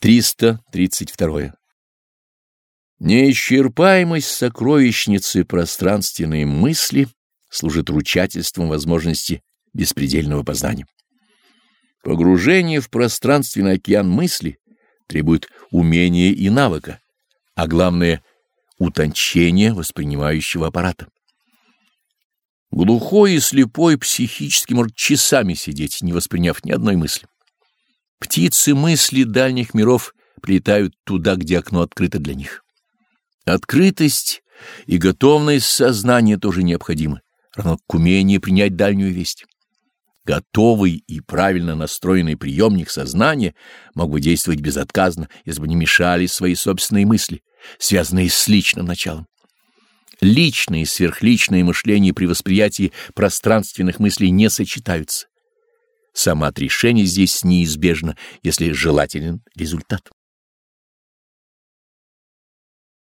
332. Неисчерпаемость сокровищницы пространственной мысли служит ручательством возможности беспредельного познания. Погружение в пространственный океан мысли требует умения и навыка, а главное — утончения воспринимающего аппарата. Глухой и слепой психически может часами сидеть, не восприняв ни одной мысли. Птицы мысли дальних миров прилетают туда, где окно открыто для них. Открытость и готовность сознания тоже необходимы, равно к умению принять дальнюю весть. Готовый и правильно настроенный приемник сознания мог бы действовать безотказно, если бы не мешали свои собственные мысли, связанные с личным началом. Личное и сверхличное мышление при восприятии пространственных мыслей не сочетаются. Самоотрешение здесь неизбежно, если желателен результат.